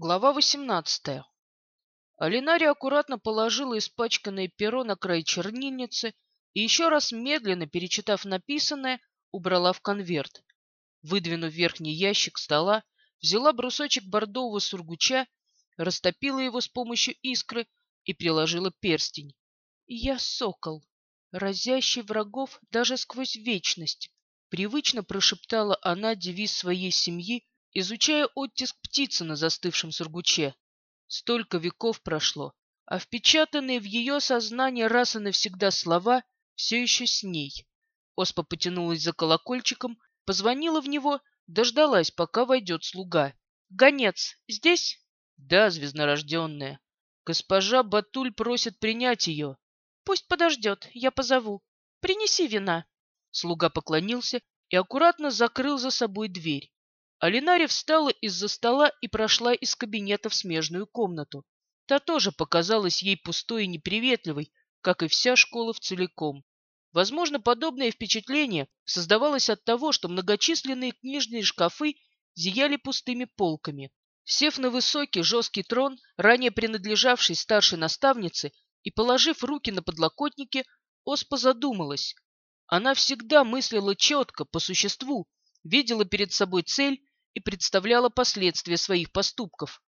Глава 18. Алинария аккуратно положила испачканное перо на край чернильницы и еще раз медленно, перечитав написанное, убрала в конверт. Выдвинув верхний ящик стола, взяла брусочек бордового сургуча, растопила его с помощью искры и приложила перстень. «Я сокол, разящий врагов даже сквозь вечность», привычно прошептала она девиз своей семьи изучая оттиск птицы на застывшем сургуче. Столько веков прошло, а впечатанные в ее сознание раз и навсегда слова все еще с ней. Оспа потянулась за колокольчиком, позвонила в него, дождалась, пока войдет слуга. «Гонец здесь?» «Да, звезднорожденная. Госпожа Батуль просит принять ее». «Пусть подождет, я позову. Принеси вина». Слуга поклонился и аккуратно закрыл за собой дверь. Алинари встала из-за стола и прошла из кабинета в смежную комнату. Та тоже показалась ей пустой и неприветливой, как и вся школа в целиком. Возможно, подобное впечатление создавалось от того, что многочисленные книжные шкафы зияли пустыми полками. Сев на высокий жесткий трон, ранее принадлежавший старшей наставнице, и положив руки на подлокотники, Оспа задумалась. Она всегда мыслила четко, по существу, видела перед собой цель и представляла последствия своих поступков.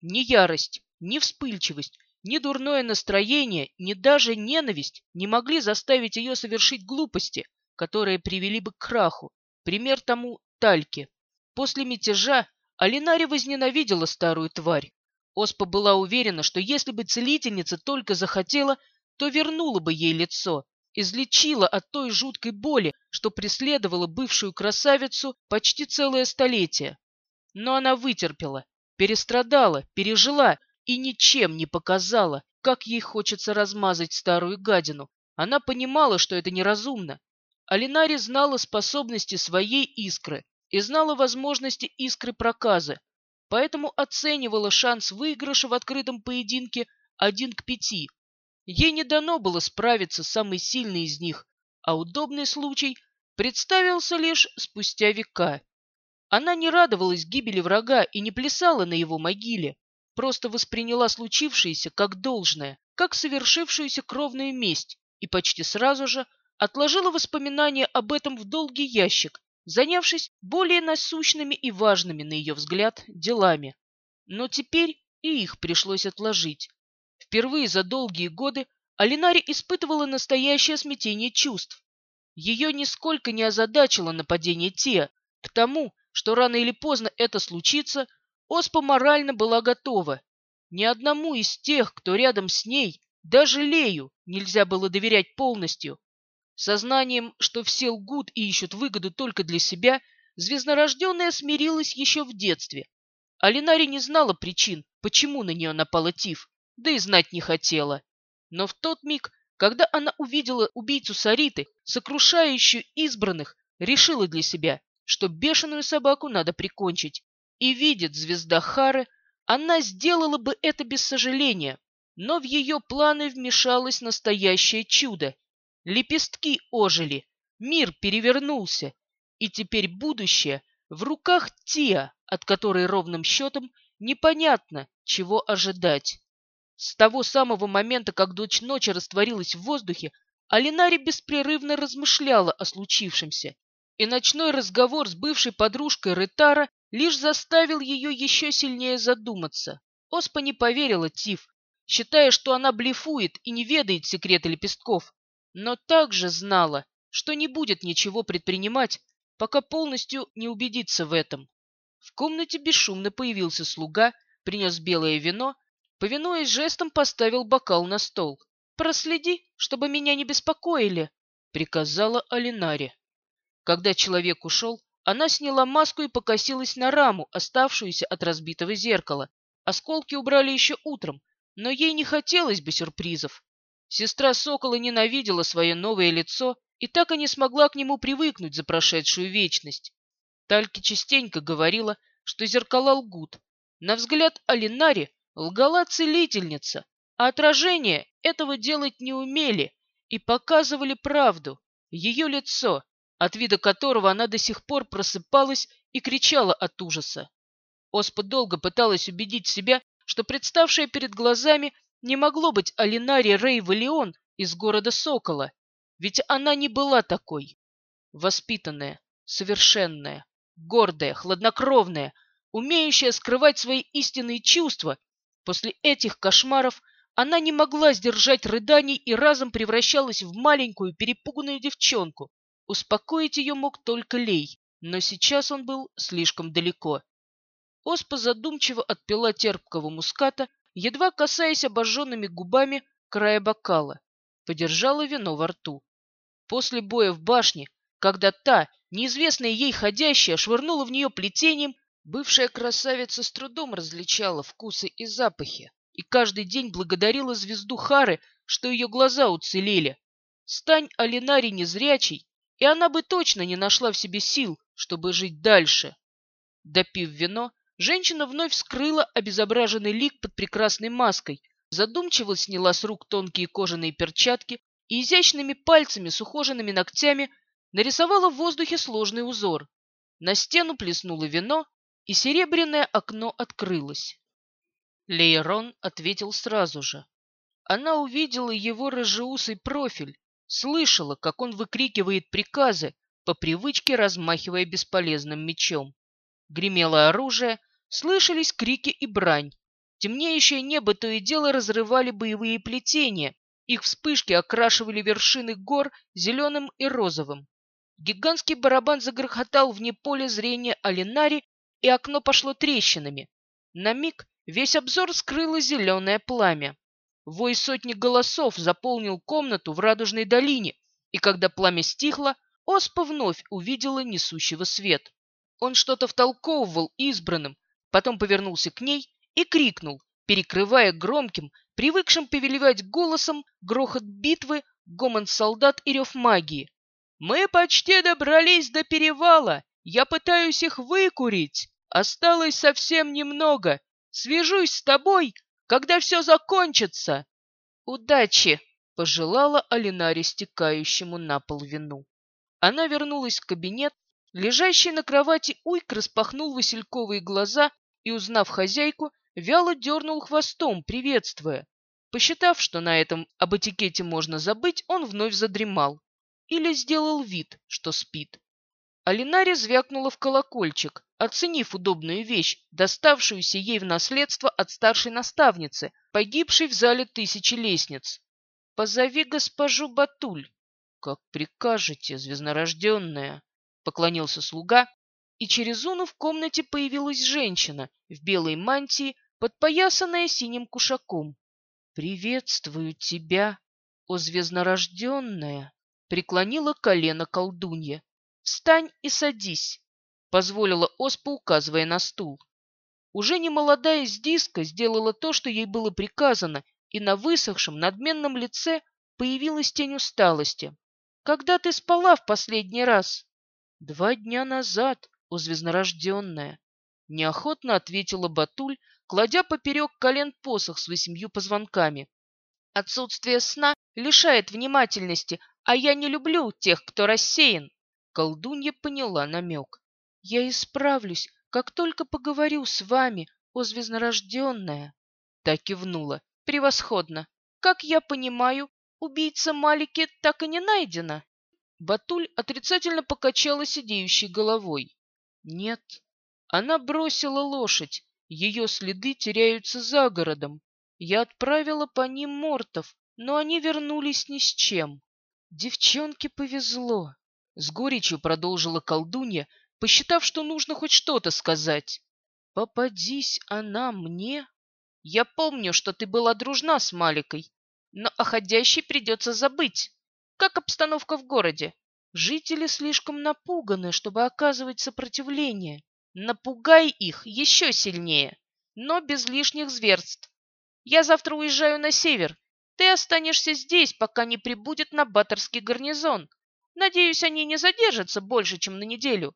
Ни ярость, ни вспыльчивость, ни дурное настроение, ни даже ненависть не могли заставить ее совершить глупости, которые привели бы к краху. Пример тому – Тальки. После мятежа Алинари возненавидела старую тварь. Оспа была уверена, что если бы целительница только захотела, то вернула бы ей лицо, излечила от той жуткой боли, что преследовала бывшую красавицу почти целое столетие. Но она вытерпела, перестрадала, пережила и ничем не показала, как ей хочется размазать старую гадину. Она понимала, что это неразумно. Алинари знала способности своей искры и знала возможности искры проказа, поэтому оценивала шанс выигрыша в открытом поединке один к пяти. Ей не дано было справиться с самой сильной из них, а удобный случай представился лишь спустя века. Она не радовалась гибели врага и не плясала на его могиле, просто восприняла случившееся как должное, как совершившуюся кровную месть и почти сразу же отложила воспоминания об этом в долгий ящик, занявшись более насущными и важными, на ее взгляд, делами. Но теперь и их пришлось отложить. Впервые за долгие годы Алинари испытывала настоящее смятение чувств. Ее нисколько не озадачило нападение Те. К тому, что рано или поздно это случится, Оспа морально была готова. Ни одному из тех, кто рядом с ней, даже Лею, нельзя было доверять полностью. Сознанием, что все лгут и ищут выгоду только для себя, звезднорожденная смирилась еще в детстве. Алинари не знала причин, почему на нее напала Тиф да и знать не хотела. Но в тот миг, когда она увидела убийцу Сариты, сокрушающую избранных, решила для себя, что бешеную собаку надо прикончить. И видит звезда Хары, она сделала бы это без сожаления, но в ее планы вмешалось настоящее чудо. Лепестки ожили, мир перевернулся, и теперь будущее в руках Тиа, от которой ровным счетом непонятно, чего ожидать. С того самого момента, как дочь ночи растворилась в воздухе, Алинари беспрерывно размышляла о случившемся, и ночной разговор с бывшей подружкой Ретара лишь заставил ее еще сильнее задуматься. Оспа не поверила Тиф, считая, что она блефует и не ведает секреты лепестков, но также знала, что не будет ничего предпринимать, пока полностью не убедится в этом. В комнате бесшумно появился слуга, принес белое вино Повинуясь жестом, поставил бокал на стол. «Проследи, чтобы меня не беспокоили», — приказала Алинаре. Когда человек ушел, она сняла маску и покосилась на раму, оставшуюся от разбитого зеркала. Осколки убрали еще утром, но ей не хотелось бы сюрпризов. Сестра Сокола ненавидела свое новое лицо и так и не смогла к нему привыкнуть за прошедшую вечность. Тальки частенько говорила, что зеркала лгут. На взгляд Алинари Лгала целительница, а отражение этого делать не умели и показывали правду, ее лицо, от вида которого она до сих пор просыпалась и кричала от ужаса. Оспа долго пыталась убедить себя, что представшее перед глазами не могло быть Алинари Рей Валион из города Сокола, ведь она не была такой. Воспитанная, совершенная, гордая, хладнокровная, умеющая скрывать свои истинные чувства, после этих кошмаров она не могла сдержать рыданий и разом превращалась в маленькую перепуганную девчонку. Успокоить ее мог только Лей, но сейчас он был слишком далеко. Оспа задумчиво отпила терпкого муската, едва касаясь обожженными губами края бокала. Подержала вино во рту. После боя в башне, когда та, неизвестная ей ходящая, швырнула в нее плетением, бывшая красавица с трудом различала вкусы и запахи и каждый день благодарила звезду Хары, что ее глаза уцелели. Стань Алинари незрячей, и она бы точно не нашла в себе сил, чтобы жить дальше. Допив вино, женщина вновь скрыла обезображенный лик под прекрасной маской, задумчиво сняла с рук тонкие кожаные перчатки и изящными пальцами с ухоженными ногтями нарисовала в воздухе сложный узор. На стену плеснуло вино, и серебряное окно открылось. Лейрон ответил сразу же. Она увидела его рыжеусый профиль, слышала, как он выкрикивает приказы, по привычке размахивая бесполезным мечом. Гремело оружие, слышались крики и брань. Темнеющее небо то и дело разрывали боевые плетения, их вспышки окрашивали вершины гор зеленым и розовым. Гигантский барабан загрохотал вне поля зрения Алинари, и окно пошло трещинами. На миг весь обзор скрыло зеленое пламя. Вой сотни голосов заполнил комнату в Радужной долине, и когда пламя стихло, Оспа вновь увидела несущего свет. Он что-то втолковывал избранным, потом повернулся к ней и крикнул, перекрывая громким, привыкшим повелевать голосом грохот битвы, гомон солдат и рев магии. «Мы почти добрались до перевала! Я пытаюсь их выкурить! Осталось совсем немного! Свяжусь с тобой когда все закончится. Удачи, пожелала Алинаре стекающему на пол вину. Она вернулась в кабинет. Лежащий на кровати Уйк распахнул васильковые глаза и, узнав хозяйку, вяло дернул хвостом, приветствуя. Посчитав, что на этом об этикете можно забыть, он вновь задремал. Или сделал вид, что спит. Алинаре звякнула в колокольчик, оценив удобную вещь, доставшуюся ей в наследство от старшей наставницы, погибшей в зале тысячи лестниц. «Позови госпожу Батуль». «Как прикажете, звезднорожденная», — поклонился слуга, и через уну в комнате появилась женщина в белой мантии, подпоясанная синим кушаком. «Приветствую тебя, о звезднорожденная!» — преклонила колено колдунья. «Встань и садись», — позволила Оспа, указывая на стул. Уже не молодая из диска сделала то, что ей было приказано, и на высохшем, надменном лице появилась тень усталости. «Когда ты спала в последний раз?» «Два дня назад, о звезднорожденная», — неохотно ответила Батуль, кладя поперек колен посох с восемью позвонками. «Отсутствие сна лишает внимательности, а я не люблю тех, кто рассеян. Колдунья поняла намек. «Я исправлюсь, как только поговорю с вами, о звезднорожденная!» Так кивнула. «Превосходно! Как я понимаю, убийца Малики так и не найдена?» Батуль отрицательно покачала сидеющей головой. «Нет, она бросила лошадь, ее следы теряются за городом. Я отправила по ним мортов, но они вернулись ни с чем. Девчонке повезло. С горечью продолжила колдунья, посчитав, что нужно хоть что-то сказать. «Попадись она мне!» «Я помню, что ты была дружна с Маликой, но о ходящей придется забыть. Как обстановка в городе? Жители слишком напуганы, чтобы оказывать сопротивление. Напугай их еще сильнее, но без лишних зверств. Я завтра уезжаю на север. Ты останешься здесь, пока не прибудет на Баттерский гарнизон. Надеюсь, они не задержатся больше, чем на неделю.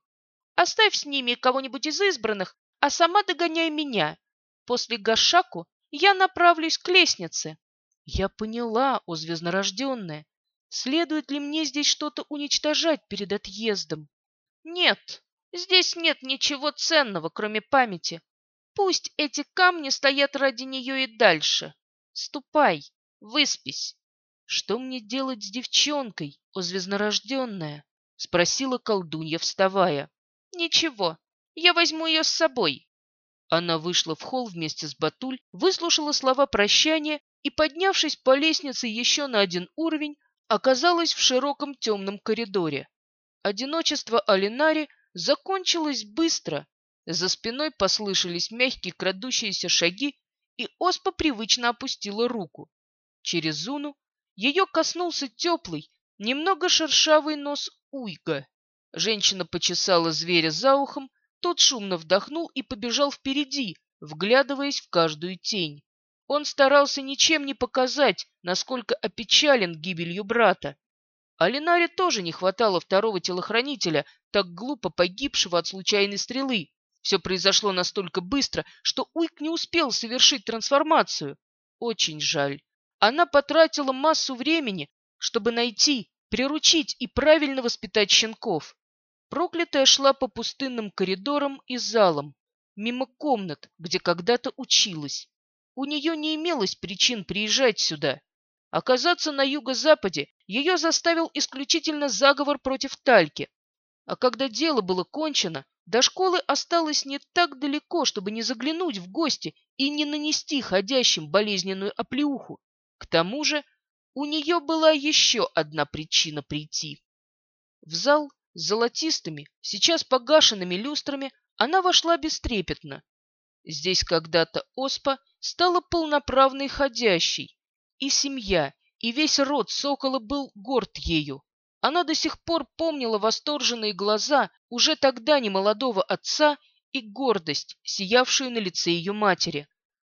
Оставь с ними кого-нибудь из избранных, а сама догоняй меня. После Гашаку я направлюсь к лестнице. Я поняла, о звезднорожденная. Следует ли мне здесь что-то уничтожать перед отъездом? Нет, здесь нет ничего ценного, кроме памяти. Пусть эти камни стоят ради нее и дальше. Ступай, выспись. Что мне делать с девчонкой, о звезднорожденная? Спросила колдунья, вставая. Ничего, я возьму ее с собой. Она вышла в холл вместе с Батуль, выслушала слова прощания и, поднявшись по лестнице еще на один уровень, оказалась в широком темном коридоре. Одиночество Алинари закончилось быстро. За спиной послышались мягкие крадущиеся шаги, и Оспа привычно опустила руку. Через Зуну ее коснулся теплый, немного шершавый нос Уйга. Женщина почесала зверя за ухом, тот шумно вдохнул и побежал впереди, вглядываясь в каждую тень. Он старался ничем не показать, насколько опечален гибелью брата. А Ленаре тоже не хватало второго телохранителя, так глупо погибшего от случайной стрелы. Все произошло настолько быстро, что Уик не успел совершить трансформацию. Очень жаль. Она потратила массу времени, чтобы найти, приручить и правильно воспитать щенков. Проклятая шла по пустынным коридорам и залам, мимо комнат, где когда-то училась. У нее не имелось причин приезжать сюда. Оказаться на юго-западе ее заставил исключительно заговор против Тальки. А когда дело было кончено, до школы осталось не так далеко, чтобы не заглянуть в гости и не нанести ходящим болезненную оплеуху. К тому же у нее была еще одна причина прийти. В зал с золотистыми, сейчас погашенными люстрами она вошла бестрепетно. Здесь когда-то Оспа стала полноправной ходящей, и семья, и весь род сокола был горд ею. Она до сих пор помнила восторженные глаза уже тогда немолодого отца и гордость, сиявшую на лице ее матери.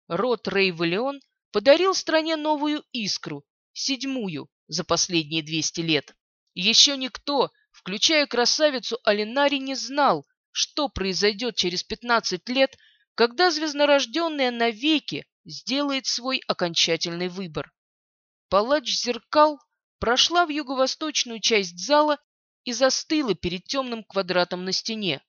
Род Рейвелион подарил стране новую искру, седьмую за последние двести лет. Еще никто, включая красавицу Алинари, не знал, что произойдет через пятнадцать лет когда звезднорожденная навеки сделает свой окончательный выбор. Палач зеркал прошла в юго-восточную часть зала и застыла перед темным квадратом на стене.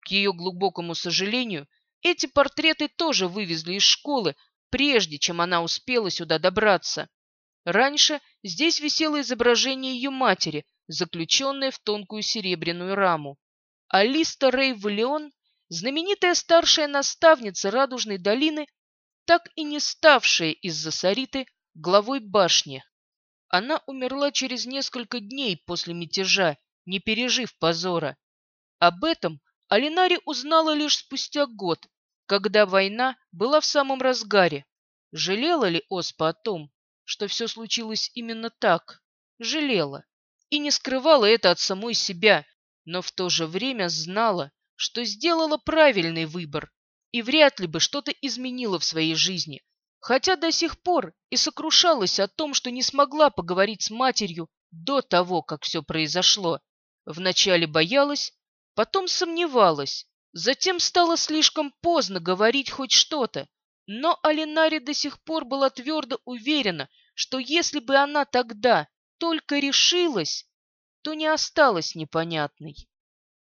К ее глубокому сожалению, эти портреты тоже вывезли из школы, прежде чем она успела сюда добраться. Раньше здесь висело изображение ее матери, заключенное в тонкую серебряную раму. Алиста Рей Валеон знаменитая старшая наставница Радужной долины, так и не ставшая из-за Сариты главой башни. Она умерла через несколько дней после мятежа, не пережив позора. Об этом Алинари узнала лишь спустя год, когда война была в самом разгаре. Жалела ли Оспа о том, что все случилось именно так? Жалела. И не скрывала это от самой себя, но в то же время знала, что сделала правильный выбор и вряд ли бы что-то изменила в своей жизни, хотя до сих пор и сокрушалась о том, что не смогла поговорить с матерью до того, как все произошло. Вначале боялась, потом сомневалась, затем стало слишком поздно говорить хоть что-то, но Алинари до сих пор была твердо уверена, что если бы она тогда только решилась, то не осталась непонятной.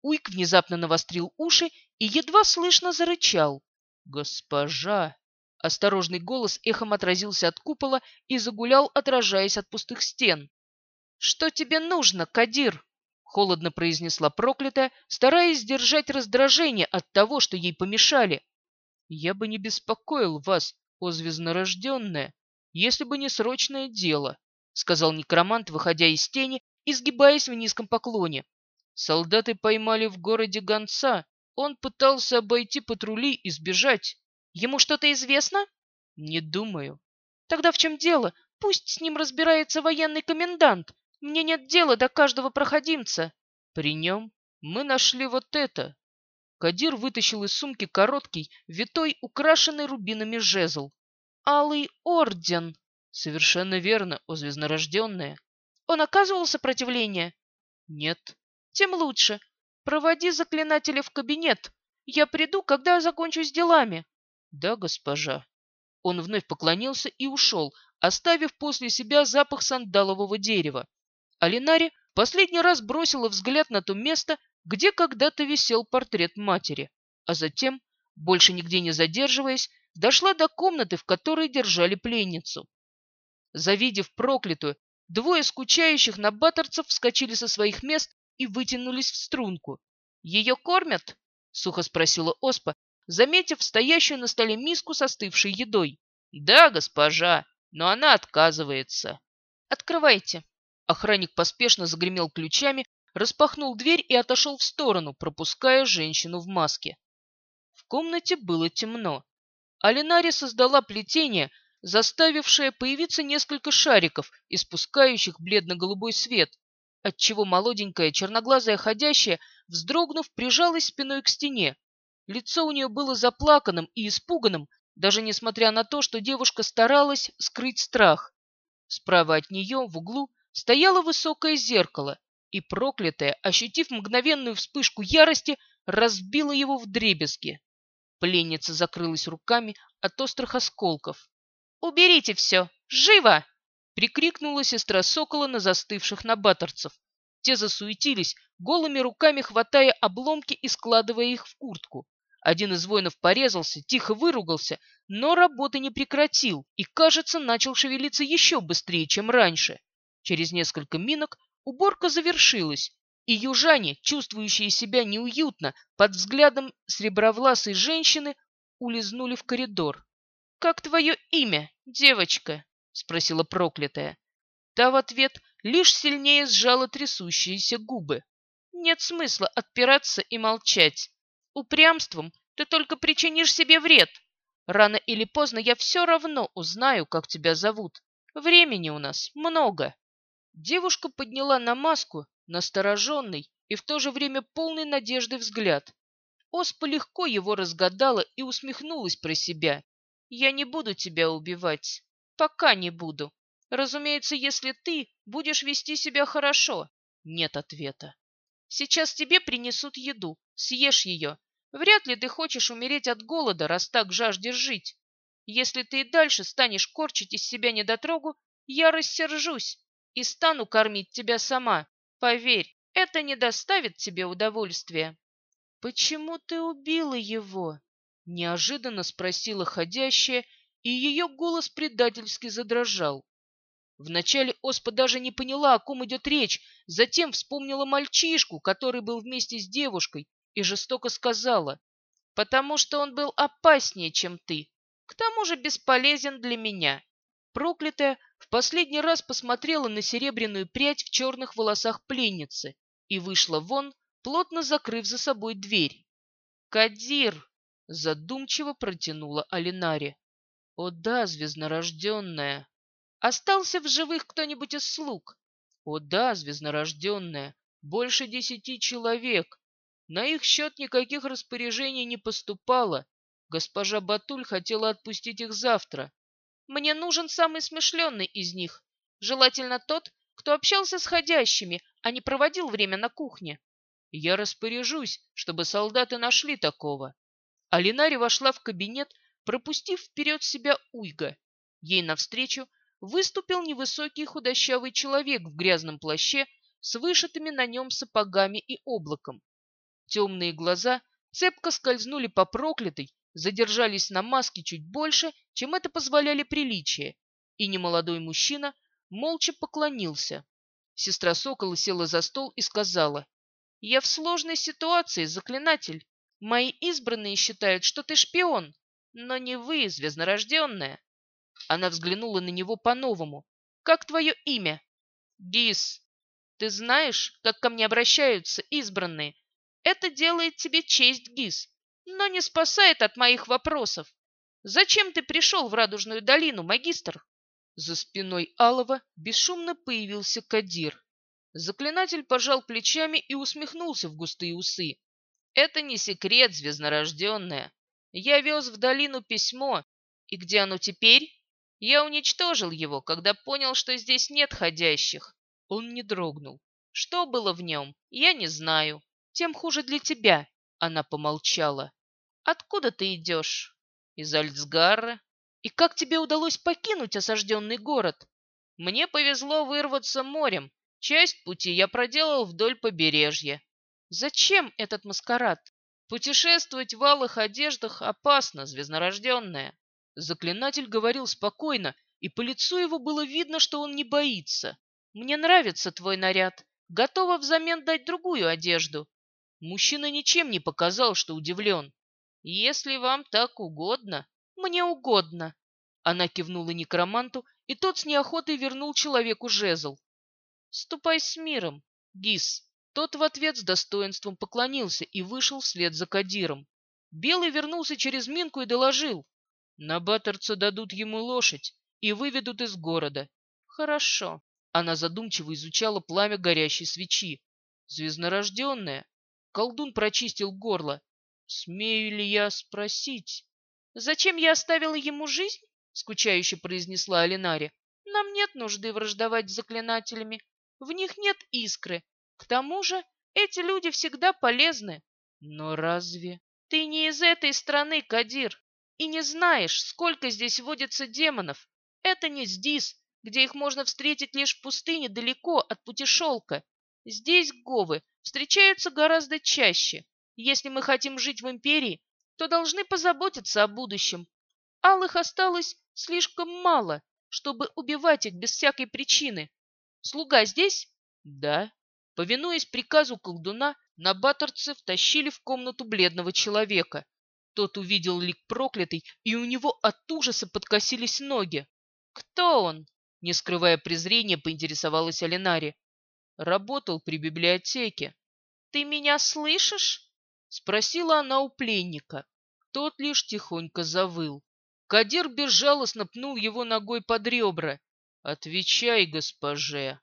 Уик внезапно навострил уши и едва слышно зарычал. «Госпожа!» Осторожный голос эхом отразился от купола и загулял, отражаясь от пустых стен. «Что тебе нужно, Кадир?» Холодно произнесла проклятая, стараясь сдержать раздражение от того, что ей помешали. «Я бы не беспокоил вас, о звезднорожденная, если бы не срочное дело», сказал некромант, выходя из тени и сгибаясь в низком поклоне. Солдаты поймали в городе гонца. Он пытался обойти патрули и сбежать. Ему что-то известно? Не думаю. Тогда в чем дело? Пусть с ним разбирается военный комендант. Мне нет дела до каждого проходимца. При нем мы нашли вот это. Кадир вытащил из сумки короткий, витой, украшенный рубинами жезл. Алый орден. Совершенно верно, о звезднорожденная. Он оказывал сопротивление? Нет. Тем лучше. Проводи заклинателя в кабинет. Я приду, когда закончу с делами. Да, госпожа. Он вновь поклонился и ушел, оставив после себя запах сандалового дерева. Алинари последний раз бросила взгляд на то место, где когда-то висел портрет матери, а затем больше нигде не задерживаясь, дошла до комнаты, в которой держали пленницу. Завидев проклятую, двое скучающих набаторцев вскочили со своих мест и вытянулись в струнку. «Ее кормят?» — сухо спросила Оспа, заметив стоящую на столе миску с остывшей едой. «Да, госпожа, но она отказывается». «Открывайте». Охранник поспешно загремел ключами, распахнул дверь и отошел в сторону, пропуская женщину в маске. В комнате было темно. Алинари создала плетение, заставившее появиться несколько шариков, испускающих бледно-голубой свет, отчего молоденькая черноглазая ходящая, вздрогнув, прижалась спиной к стене. Лицо у нее было заплаканным и испуганным, даже несмотря на то, что девушка старалась скрыть страх. Справа от нее, в углу, стояло высокое зеркало, и проклятая, ощутив мгновенную вспышку ярости, разбила его в дребезги. Пленница закрылась руками от острых осколков. «Уберите все! Живо!» — прикрикнула сестра Сокола на застывших набаторцев. Те засуетились, голыми руками хватая обломки и складывая их в куртку. Один из воинов порезался, тихо выругался, но работы не прекратил и, кажется, начал шевелиться еще быстрее, чем раньше. Через несколько минок уборка завершилась, и южане, чувствующие себя неуютно под взглядом сребровласой женщины, улизнули в коридор. «Как твое имя, девочка?» — спросила проклятая. Та в ответ лишь сильнее сжала трясущиеся губы. «Нет смысла отпираться и молчать. Упрямством ты только причинишь себе вред. Рано или поздно я все равно узнаю, как тебя зовут. Времени у нас много». Девушка подняла на маску настороженный и в то же время полный надежды взгляд. Оспа легко его разгадала и усмехнулась про себя. «Я не буду тебя убивать. Пока не буду. Разумеется, если ты будешь вести себя хорошо». Нет ответа. «Сейчас тебе принесут еду. Съешь ее. Вряд ли ты хочешь умереть от голода, раз так жаждешь жить. Если ты и дальше станешь корчить из себя недотрогу, я рассержусь и стану кормить тебя сама. Поверь, это не доставит тебе удовольствия. Почему ты убила его? Неожиданно спросила ходящая, и ее голос предательски задрожал. Вначале Оспа даже не поняла, о ком идет речь, затем вспомнила мальчишку, который был вместе с девушкой, и жестоко сказала, «Потому что он был опаснее, чем ты, к тому же бесполезен для меня». Проклятая в последний раз посмотрела на серебряную прядь в черных волосах пленницы и вышла вон, плотно закрыв за собой дверь. «Кадир!» — задумчиво протянула Алинари. «О да, звезднорожденная! Остался в живых кто-нибудь из слуг?» «О да, звезднорожденная! Больше десяти человек! На их счет никаких распоряжений не поступало. Госпожа Батуль хотела отпустить их завтра, мне нужен самый смышленный из них, желательно тот, кто общался с ходящими, а не проводил время на кухне. Я распоряжусь, чтобы солдаты нашли такого. Алинари вошла в кабинет, пропустив вперед себя Уйга. Ей навстречу выступил невысокий худощавый человек в грязном плаще с вышитыми на нем сапогами и облаком. Темные глаза цепко скользнули по проклятой, задержались на маске чуть больше, чем это позволяли приличия, и немолодой мужчина молча поклонился. Сестра Сокола села за стол и сказала, «Я в сложной ситуации, заклинатель. Мои избранные считают, что ты шпион, но не вы, звезднорожденная». Она взглянула на него по-новому. «Как твое имя?» «Гис. Ты знаешь, как ко мне обращаются избранные? Это делает тебе честь, Гис но не спасает от моих вопросов. Зачем ты пришел в Радужную долину, магистр? За спиной Алова бесшумно появился Кадир. Заклинатель пожал плечами и усмехнулся в густые усы. Это не секрет, звезднорожденная. Я вез в долину письмо, и где оно теперь? Я уничтожил его, когда понял, что здесь нет ходящих. Он не дрогнул. Что было в нем, я не знаю. Тем хуже для тебя. Она помолчала. «Откуда ты идешь?» «Из Альцгарра. И как тебе удалось покинуть осажденный город?» «Мне повезло вырваться морем. Часть пути я проделал вдоль побережья». «Зачем этот маскарад?» Путешествовать в алых одеждах опасно, звезднорожденная. Заклинатель говорил спокойно, и по лицу его было видно, что он не боится. Мне нравится твой наряд. Готова взамен дать другую одежду. Мужчина ничем не показал, что удивлен. Если вам так угодно, мне угодно. Она кивнула некроманту, и тот с неохотой вернул человеку жезл. Ступай с миром, Гис. Тот в ответ с достоинством поклонился и вышел вслед за Кадиром. Белый вернулся через Минку и доложил. На Баттерца дадут ему лошадь и выведут из города. Хорошо. Она задумчиво изучала пламя горящей свечи. Звезднорожденная. Колдун прочистил горло. Смею ли я спросить? Зачем я оставила ему жизнь? Скучающе произнесла Алинари. Нам нет нужды враждовать с заклинателями. В них нет искры, к тому же эти люди всегда полезны. Но разве... Ты не из этой страны, Кадир, и не знаешь, сколько здесь водится демонов. Это не Здис, где их можно встретить лишь в пустыне далеко от путешелка. Здесь говы встречаются гораздо чаще. Если мы хотим жить в империи, то должны позаботиться о будущем. Алых осталось слишком мало, чтобы убивать их без всякой причины. Слуга здесь? Да. Повинуясь приказу колдуна, на баттерце втащили в комнату бледного человека. Тот увидел лик проклятый, и у него от ужаса подкосились ноги. «Кто он?» — не скрывая презрения, поинтересовалась Алинари. «Работал при библиотеке». «Ты меня слышишь?» — спросила она у пленника. Тот лишь тихонько завыл. Кадир безжалостно пнул его ногой под ребра. «Отвечай, госпоже!»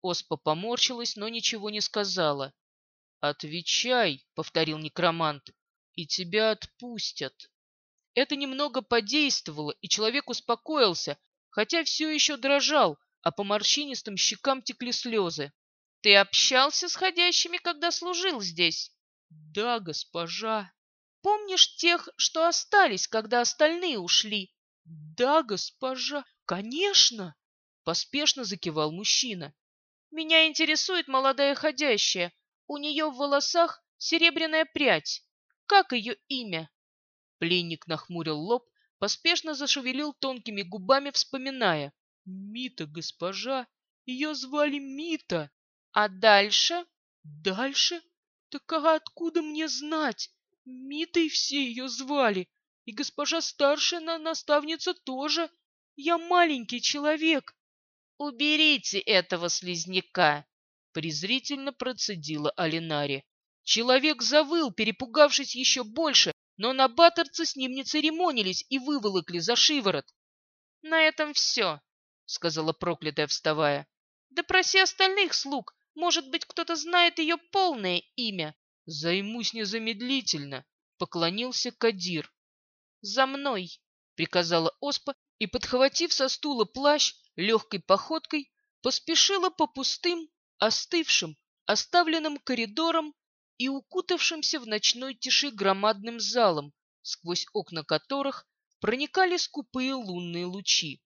Оспа поморщилась, но ничего не сказала. «Отвечай», — повторил некромант, — «и тебя отпустят». Это немного подействовало, и человек успокоился, хотя все еще дрожал, а по морщинистым щекам текли слезы. «Ты общался с ходящими, когда служил здесь?» «Да, госпожа». «Помнишь тех, что остались, когда остальные ушли?» «Да, госпожа, конечно!» Поспешно закивал мужчина. Меня интересует молодая ходящая. У нее в волосах серебряная прядь. Как ее имя? Пленник нахмурил лоб, поспешно зашевелил тонкими губами, вспоминая. Мита, госпожа, ее звали Мита. А дальше? Дальше? Так а откуда мне знать? Митой все ее звали. И госпожа старшая наставница тоже. Я маленький человек, «Уберите этого слизняка!» — презрительно процедила Алинари. Человек завыл, перепугавшись еще больше, но на баттерце с ним не церемонились и выволокли за шиворот. «На этом все», — сказала проклятая, вставая. «Допроси остальных слуг. Может быть, кто-то знает ее полное имя». «Займусь незамедлительно», — поклонился Кадир. «За мной», — приказала Оспа и, подхватив со стула плащ, легкой походкой поспешила по пустым, остывшим, оставленным коридорам и укутавшимся в ночной тиши громадным залом, сквозь окна которых проникали скупые лунные лучи.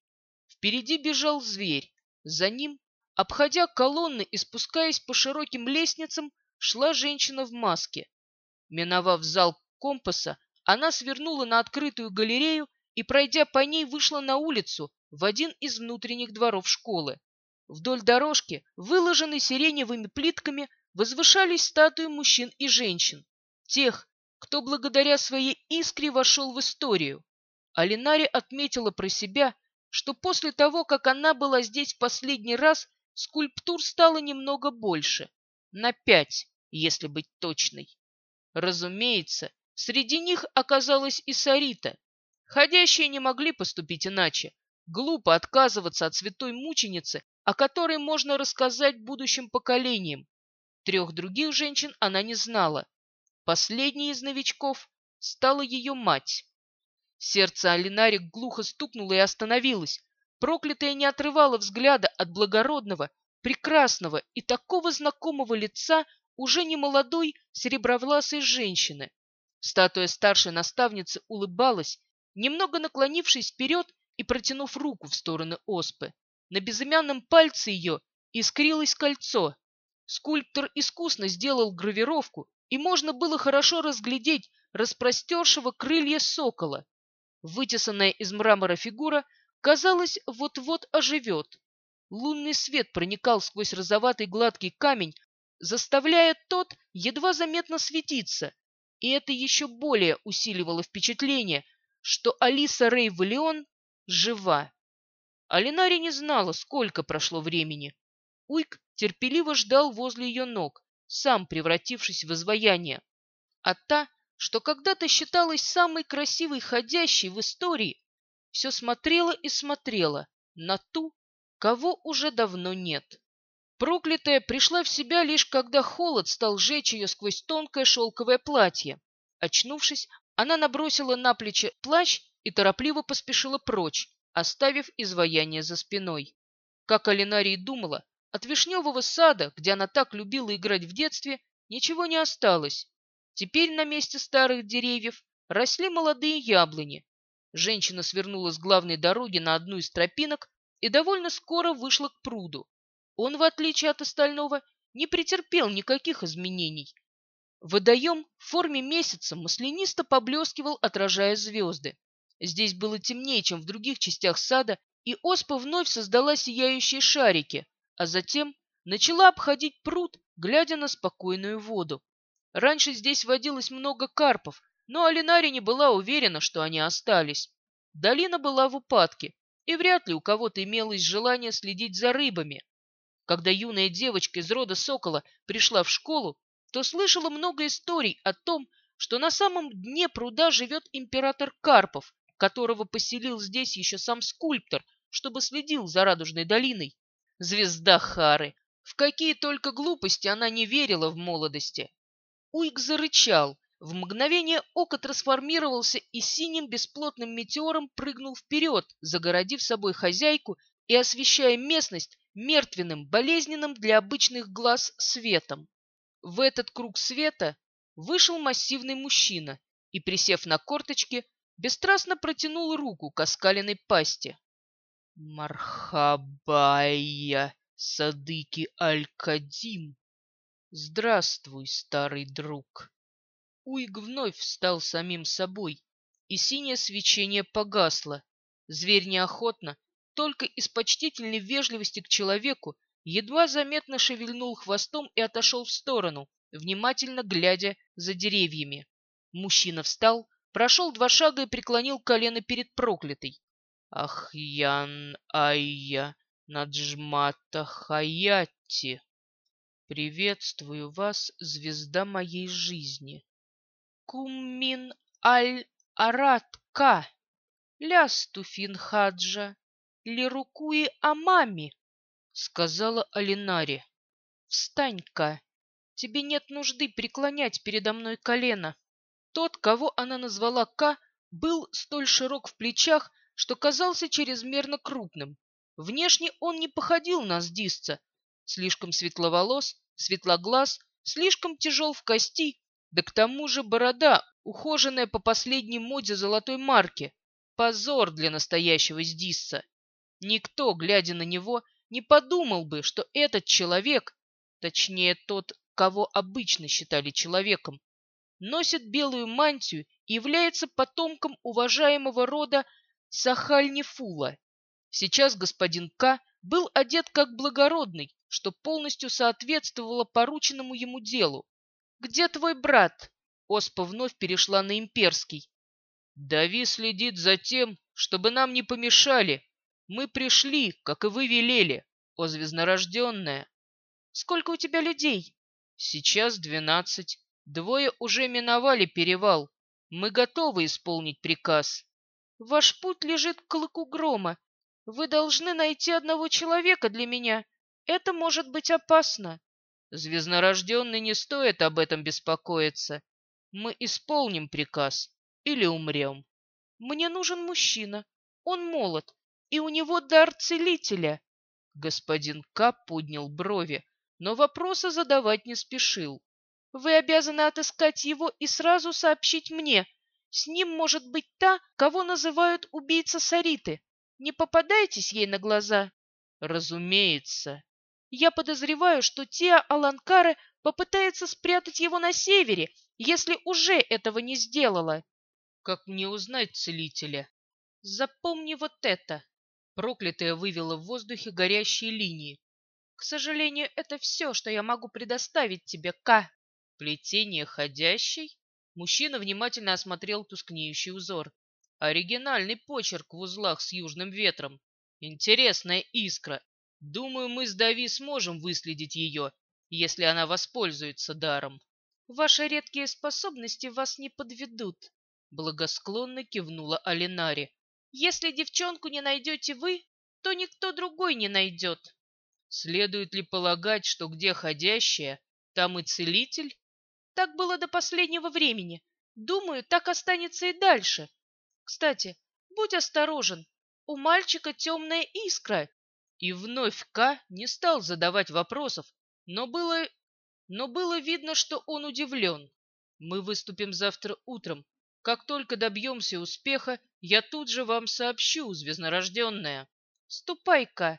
Впереди бежал зверь, за ним, обходя колонны и спускаясь по широким лестницам, шла женщина в маске. Миновав зал компаса, она свернула на открытую галерею и, пройдя по ней, вышла на улицу, в один из внутренних дворов школы. Вдоль дорожки, выложенной сиреневыми плитками, возвышались статуи мужчин и женщин, тех, кто благодаря своей искре вошел в историю. Алинари отметила про себя, что после того, как она была здесь в последний раз, скульптур стало немного больше, на пять, если быть точной. Разумеется, среди них оказалась и Сарита. Ходящие не могли поступить иначе, Глупо отказываться от святой мученицы, о которой можно рассказать будущим поколениям. Трех других женщин она не знала. Последней из новичков стала ее мать. Сердце Алинарик глухо стукнуло и остановилось. Проклятая не отрывала взгляда от благородного, прекрасного и такого знакомого лица уже не молодой серебровласой женщины. Статуя старшей наставницы улыбалась, немного наклонившись вперед и протянув руку в сторону оспы. На безымянном пальце ее искрилось кольцо. Скульптор искусно сделал гравировку, и можно было хорошо разглядеть распростершего крылья сокола. Вытесанная из мрамора фигура, казалось, вот-вот оживет. Лунный свет проникал сквозь розоватый гладкий камень, заставляя тот едва заметно светиться, и это еще более усиливало впечатление, что Алиса Рей-Валион жива. Алинари не знала, сколько прошло времени. Уйк терпеливо ждал возле ее ног, сам превратившись в изваяние. А та, что когда-то считалась самой красивой ходящей в истории, все смотрела и смотрела на ту, кого уже давно нет. Проклятая пришла в себя лишь когда холод стал жечь ее сквозь тонкое шелковое платье. Очнувшись, она набросила на плечи плащ и торопливо поспешила прочь, оставив изваяние за спиной. Как Алинарий думала, от вишневого сада, где она так любила играть в детстве, ничего не осталось. Теперь на месте старых деревьев росли молодые яблони. Женщина свернула с главной дороги на одну из тропинок и довольно скоро вышла к пруду. Он, в отличие от остального, не претерпел никаких изменений. Водоем в форме месяца маслянисто поблескивал, отражая звезды. Здесь было темнее, чем в других частях сада, и оспа вновь создала сияющие шарики, а затем начала обходить пруд, глядя на спокойную воду. Раньше здесь водилось много карпов, но Алинари не была уверена, что они остались. Долина была в упадке, и вряд ли у кого-то имелось желание следить за рыбами. Когда юная девочка из рода Сокола пришла в школу, то слышала много историй о том, что на самом дне пруда живет император Карпов, которого поселил здесь еще сам скульптор, чтобы следил за Радужной долиной. Звезда Хары! В какие только глупости она не верила в молодости. Уйк зарычал, в мгновение ока трансформировался и синим бесплотным метеором прыгнул вперед, загородив собой хозяйку и освещая местность мертвенным, болезненным для обычных глаз светом. В этот круг света вышел массивный мужчина и, присев на корточки, бесстрастно протянул руку к оскаленной пасти. «Мархабая, Садыки Аль-Кадим! Здравствуй, старый друг!» Уйг вновь встал самим собой, и синее свечение погасло. Зверь неохотно, только из почтительной вежливости к человеку едва заметно шевельнул хвостом и отошел в сторону, внимательно глядя за деревьями. Мужчина встал, прошел два шага и преклонил колено перед проклятой. «Ах, Ян Айя, Наджмата Хаятти! Приветствую вас, звезда моей жизни! Куммин Аль-Аратка! Лястуфин Хаджа!» Лирукуи Амами, — сказала Алинари. — Встань-ка, тебе нет нужды преклонять передо мной колено. Тот, кого она назвала Ка, был столь широк в плечах, что казался чрезмерно крупным. Внешне он не походил на сдисца. Слишком светловолос, светлоглаз, слишком тяжел в кости, да к тому же борода, ухоженная по последней моде золотой марки. Позор для настоящего сдисца. Никто, глядя на него, не подумал бы, что этот человек, точнее тот, кого обычно считали человеком, носит белую мантию и является потомком уважаемого рода Сахальнифула. Сейчас господин К. был одет как благородный, что полностью соответствовало порученному ему делу. «Где твой брат?» Оспа вновь перешла на имперский. «Дави следит за тем, чтобы нам не помешали», мы пришли, как и вы велели, о звезднорожденная. Сколько у тебя людей? Сейчас двенадцать. Двое уже миновали перевал. Мы готовы исполнить приказ. Ваш путь лежит к клыку грома. Вы должны найти одного человека для меня. Это может быть опасно. Звезднорожденный не стоит об этом беспокоиться. Мы исполним приказ или умрем. Мне нужен мужчина. Он молод, и у него дар целителя. Господин К. поднял брови, но вопроса задавать не спешил. Вы обязаны отыскать его и сразу сообщить мне. С ним может быть та, кого называют убийца Сариты. Не попадайтесь ей на глаза. Разумеется. Я подозреваю, что Тиа Аланкаре попытается спрятать его на севере, если уже этого не сделала. Как мне узнать целителя? Запомни вот это. Проклятая вывела в воздухе горящие линии. К сожалению, это все, что я могу предоставить тебе, К. Плетение ходящей? Мужчина внимательно осмотрел тускнеющий узор. Оригинальный почерк в узлах с южным ветром. Интересная искра. Думаю, мы с Дави сможем выследить ее, если она воспользуется даром. Ваши редкие способности вас не подведут, благосклонно кивнула Алинари. Если девчонку не найдете вы, то никто другой не найдет. Следует ли полагать, что где ходящая, там и целитель? Так было до последнего времени. Думаю, так останется и дальше. Кстати, будь осторожен, у мальчика темная искра. И вновь К не стал задавать вопросов, но было... но было видно, что он удивлен. Мы выступим завтра утром. Как только добьемся успеха, я тут же вам сообщу, звезднорожденная. Ступай-ка.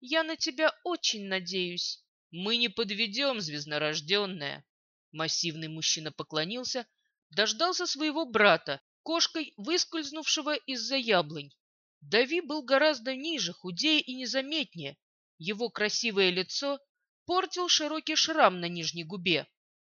Я на тебя очень надеюсь. Мы не подведем, звезднорожденная. Массивный мужчина поклонился, дождался своего брата, кошкой, выскользнувшего из-за яблонь. Дави был гораздо ниже, худее и незаметнее. Его красивое лицо портил широкий шрам на нижней губе.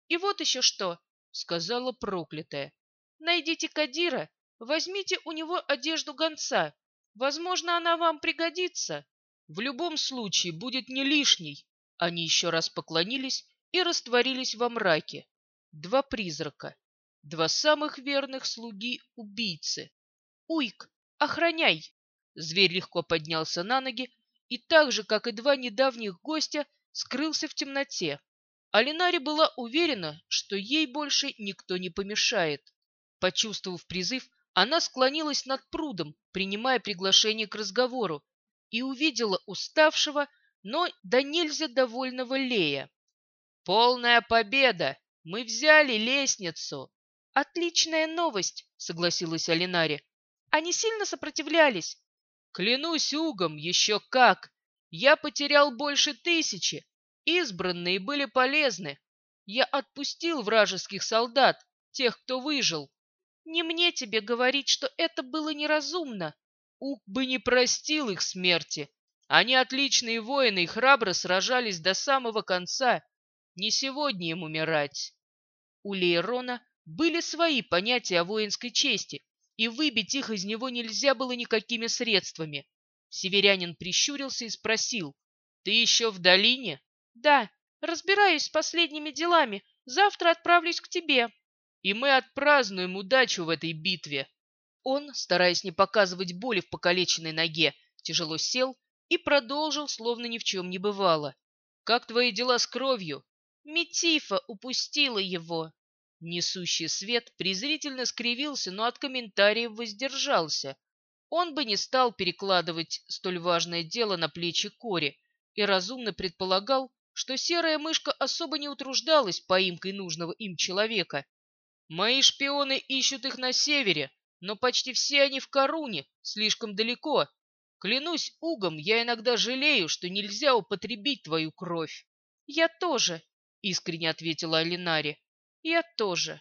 «И вот еще что!» — сказала проклятая. «Найдите Кадира, возьмите у него одежду гонца. Возможно, она вам пригодится. В любом случае будет не лишней». Они еще раз поклонились и растворились во мраке. Два призрака. Два самых верных слуги убийцы. «Уйк, охраняй!» Зверь легко поднялся на ноги и так же, как и два недавних гостя, скрылся в темноте. Алинари была уверена, что ей больше никто не помешает. Почувствовав призыв, она склонилась над прудом, принимая приглашение к разговору, и увидела уставшего, но да нельзя довольного Лея. «Полная победа! Мы взяли лестницу!» «Отличная новость!» — согласилась Алинари. «Они сильно сопротивлялись?» «Клянусь угом, еще как! Я потерял больше тысячи. Избранные были полезны. Я отпустил вражеских солдат, тех, кто выжил. Не мне тебе говорить, что это было неразумно. Ук бы не простил их смерти. Они отличные воины и храбро сражались до самого конца. Не сегодня им умирать». У Лейрона были свои понятия о воинской чести, и выбить их из него нельзя было никакими средствами. Северянин прищурился и спросил, «Ты еще в долине?» «Да, разбираюсь с последними делами. Завтра отправлюсь к тебе». «И мы отпразднуем удачу в этой битве». Он, стараясь не показывать боли в покалеченной ноге, тяжело сел и продолжил, словно ни в чем не бывало. «Как твои дела с кровью?» «Метифа упустила его». Несущий свет презрительно скривился, но от комментариев воздержался. Он бы не стал перекладывать столь важное дело на плечи Кори и разумно предполагал, что серая мышка особо не утруждалась поимкой нужного им человека. «Мои шпионы ищут их на севере, но почти все они в Коруне, слишком далеко. Клянусь угом, я иногда жалею, что нельзя употребить твою кровь». «Я тоже», — искренне ответила Алинари. Я тоже.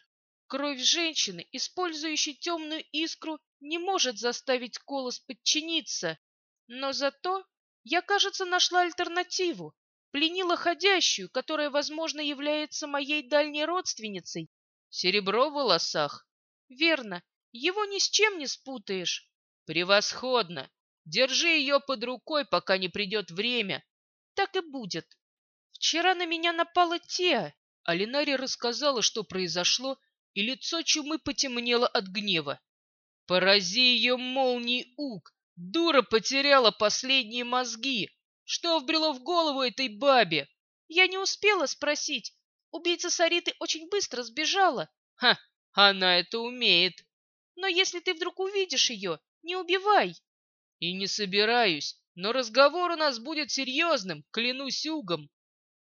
Кровь женщины, использующей темную искру, не может заставить колос подчиниться. Но зато я, кажется, нашла альтернативу. Пленила ходящую, которая, возможно, является моей дальней родственницей. Серебро в волосах. Верно. Его ни с чем не спутаешь. Превосходно. Держи ее под рукой, пока не придет время. Так и будет. Вчера на меня напала Теа, Алинари рассказала, что произошло, и лицо чумы потемнело от гнева. «Порази ее молнией ук! Дура потеряла последние мозги! Что вбрело в голову этой бабе?» «Я не успела спросить. Убийца Сариты очень быстро сбежала». «Ха! Она это умеет!» «Но если ты вдруг увидишь ее, не убивай!» «И не собираюсь, но разговор у нас будет серьезным, клянусь угом!»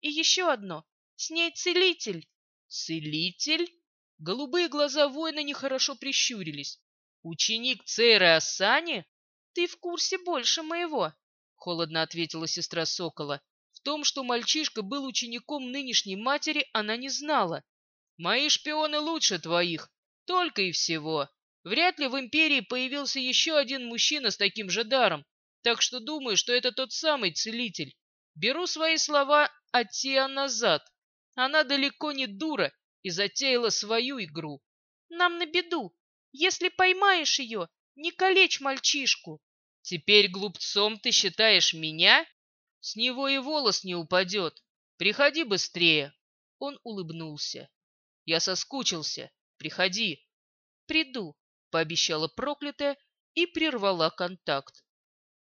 «И еще одно. С ней целитель. Целитель? Голубые глаза воина нехорошо прищурились. Ученик Цейры Асани? Ты в курсе больше моего, холодно ответила сестра Сокола. В том, что мальчишка был учеником нынешней матери, она не знала. «Мои шпионы лучше твоих, только и всего. Вряд ли в империи появился еще один мужчина с таким же даром, так что думаю, что это тот самый целитель. Беру свои слова от Тиа назад. Она далеко не дура и затеяла свою игру. Нам на беду. Если поймаешь ее, не калечь мальчишку. Теперь глупцом ты считаешь меня? С него и волос не упадет. Приходи быстрее. Он улыбнулся. Я соскучился. Приходи. Приду, пообещала проклятая и прервала контакт.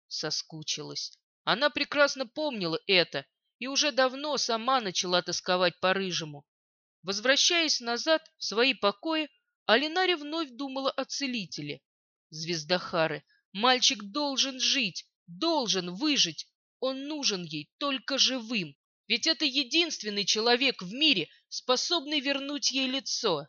Соскучилась. Она прекрасно помнила это и уже давно сама начала тосковать по рыжему. Возвращаясь назад в свои покои, Алинари вновь думала о целителе. Звездахары, мальчик должен жить, должен выжить. Он нужен ей только живым. Ведь это единственный человек в мире, способный вернуть ей лицо.